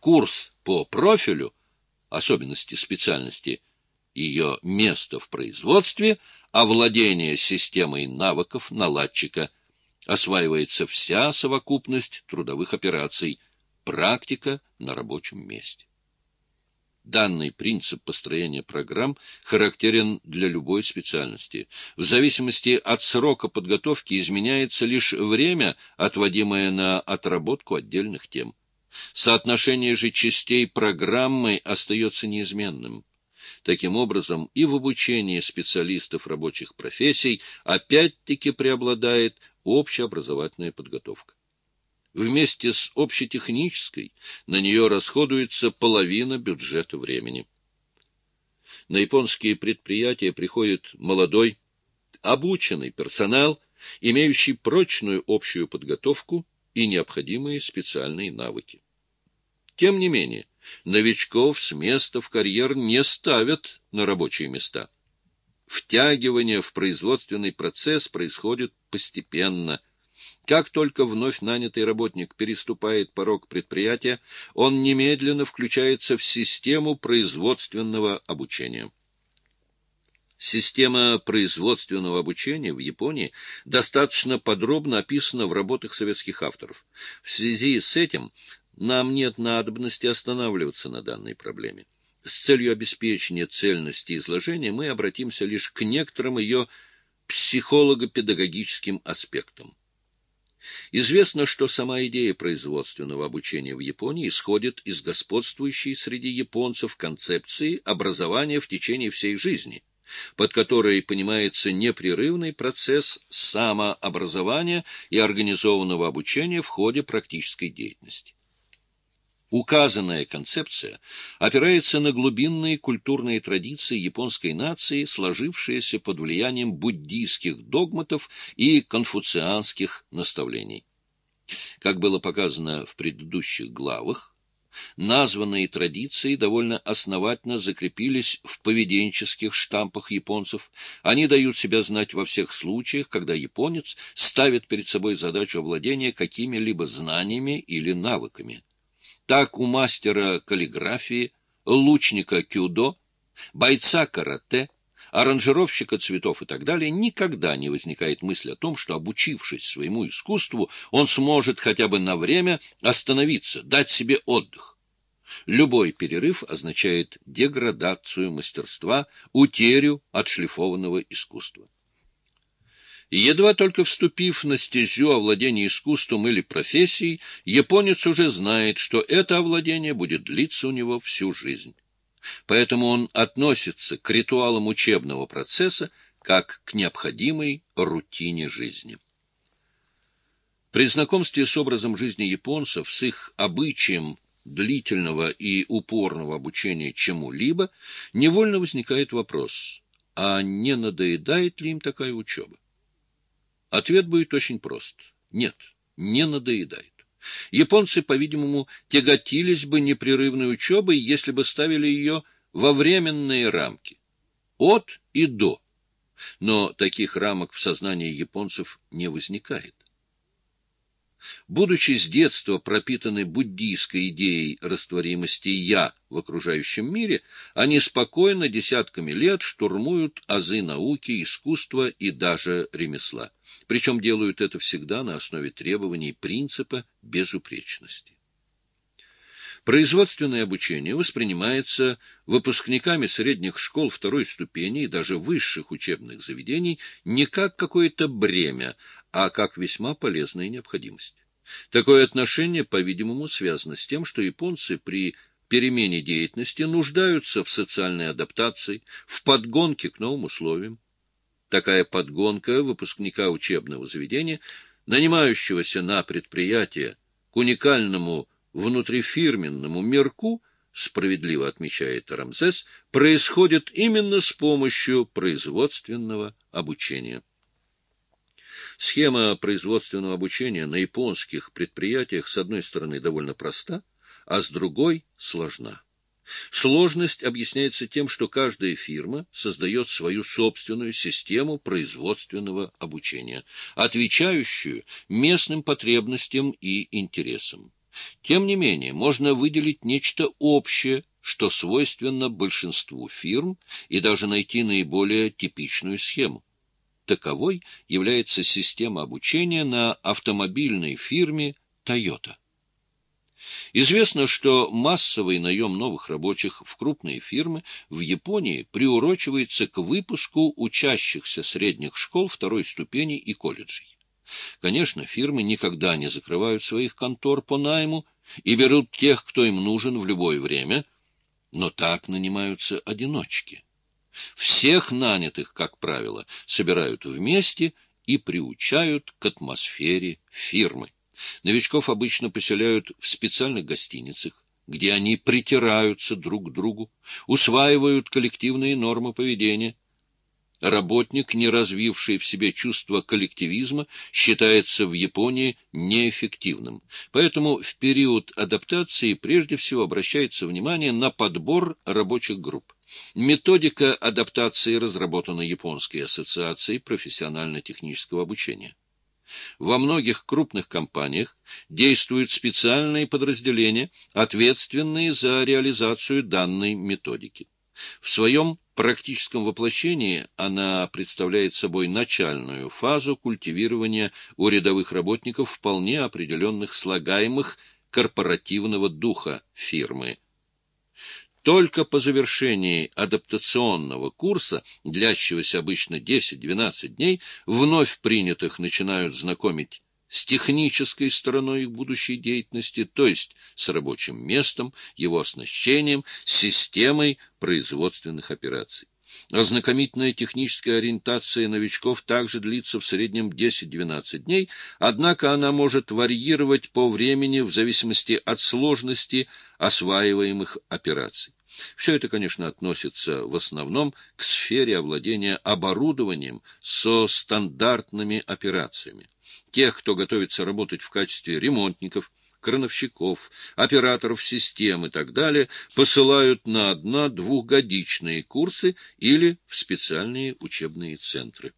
курс по профилю, особенности специальности, ее место в производстве, овладение системой навыков наладчика. Осваивается вся совокупность трудовых операций, практика на рабочем месте. Данный принцип построения программ характерен для любой специальности. В зависимости от срока подготовки изменяется лишь время, отводимое на отработку отдельных тем. Соотношение же частей программы остается неизменным. Таким образом, и в обучении специалистов рабочих профессий опять-таки преобладает общеобразовательная подготовка. Вместе с общетехнической на нее расходуется половина бюджета времени. На японские предприятия приходит молодой, обученный персонал, имеющий прочную общую подготовку и необходимые специальные навыки. Тем не менее, новичков с места в карьер не ставят на рабочие места. Втягивание в производственный процесс происходит постепенно – как только вновь нанятый работник переступает порог предприятия, он немедленно включается в систему производственного обучения. Система производственного обучения в Японии достаточно подробно описана в работах советских авторов. В связи с этим нам нет надобности останавливаться на данной проблеме. С целью обеспечения цельности изложения мы обратимся лишь к некоторым ее психолого-педагогическим аспектам. Известно, что сама идея производственного обучения в Японии исходит из господствующей среди японцев концепции образования в течение всей жизни, под которой понимается непрерывный процесс самообразования и организованного обучения в ходе практической деятельности. Указанная концепция опирается на глубинные культурные традиции японской нации, сложившиеся под влиянием буддийских догматов и конфуцианских наставлений. Как было показано в предыдущих главах, названные традиции довольно основательно закрепились в поведенческих штампах японцев. Они дают себя знать во всех случаях, когда японец ставит перед собой задачу овладения какими-либо знаниями или навыками. Так у мастера каллиграфии, лучника кюдо, бойца карате, аранжировщика цветов и так далее никогда не возникает мысль о том, что, обучившись своему искусству, он сможет хотя бы на время остановиться, дать себе отдых. Любой перерыв означает деградацию мастерства, утерю отшлифованного искусства. Едва только вступив на стезю овладения искусством или профессией, японец уже знает, что это овладение будет длиться у него всю жизнь. Поэтому он относится к ритуалам учебного процесса как к необходимой рутине жизни. При знакомстве с образом жизни японцев, с их обычаем длительного и упорного обучения чему-либо, невольно возникает вопрос, а не надоедает ли им такая учеба? Ответ будет очень прост. Нет, не надоедает. Японцы, по-видимому, тяготились бы непрерывной учебой, если бы ставили ее во временные рамки. От и до. Но таких рамок в сознании японцев не возникает. Будучи с детства пропитаны буддийской идеей растворимости «я» в окружающем мире, они спокойно десятками лет штурмуют азы науки, искусства и даже ремесла. Причем делают это всегда на основе требований принципа безупречности. Производственное обучение воспринимается выпускниками средних школ второй ступени и даже высших учебных заведений не как какое-то бремя, а как весьма полезная необходимость. Такое отношение, по-видимому, связано с тем, что японцы при перемене деятельности нуждаются в социальной адаптации, в подгонке к новым условиям. Такая подгонка выпускника учебного заведения, нанимающегося на предприятие к уникальному внутрифирменному мирку, справедливо отмечает Рамзес, происходит именно с помощью производственного обучения. Схема производственного обучения на японских предприятиях с одной стороны довольно проста, а с другой сложна. Сложность объясняется тем, что каждая фирма создает свою собственную систему производственного обучения, отвечающую местным потребностям и интересам. Тем не менее, можно выделить нечто общее, что свойственно большинству фирм, и даже найти наиболее типичную схему. Таковой является система обучения на автомобильной фирме Toyota. Известно, что массовый наем новых рабочих в крупные фирмы в Японии приурочивается к выпуску учащихся средних школ второй ступени и колледжей. Конечно, фирмы никогда не закрывают своих контор по найму и берут тех, кто им нужен в любое время, но так нанимаются одиночки. Всех нанятых, как правило, собирают вместе и приучают к атмосфере фирмы. Новичков обычно поселяют в специальных гостиницах, где они притираются друг к другу, усваивают коллективные нормы поведения. Работник, не развивший в себе чувство коллективизма, считается в Японии неэффективным. Поэтому в период адаптации прежде всего обращается внимание на подбор рабочих групп. Методика адаптации разработана Японской ассоциацией профессионально-технического обучения. Во многих крупных компаниях действуют специальные подразделения, ответственные за реализацию данной методики. В своем практическом воплощении она представляет собой начальную фазу культивирования у рядовых работников вполне определенных слагаемых корпоративного духа фирмы – только по завершении адаптационного курса, длящегося обычно 10-12 дней, вновь принятых начинают знакомить с технической стороной их будущей деятельности, то есть с рабочим местом, его оснащением, системой производственных операций. Ознакомительная техническая ориентация новичков также длится в среднем 10-12 дней, однако она может варьировать по времени в зависимости от сложности осваиваемых операций. Все это, конечно, относится в основном к сфере овладения оборудованием со стандартными операциями. Тех, кто готовится работать в качестве ремонтников, крановщиков, операторов систем и так далее, посылают на одно-двухгодичные курсы или в специальные учебные центры.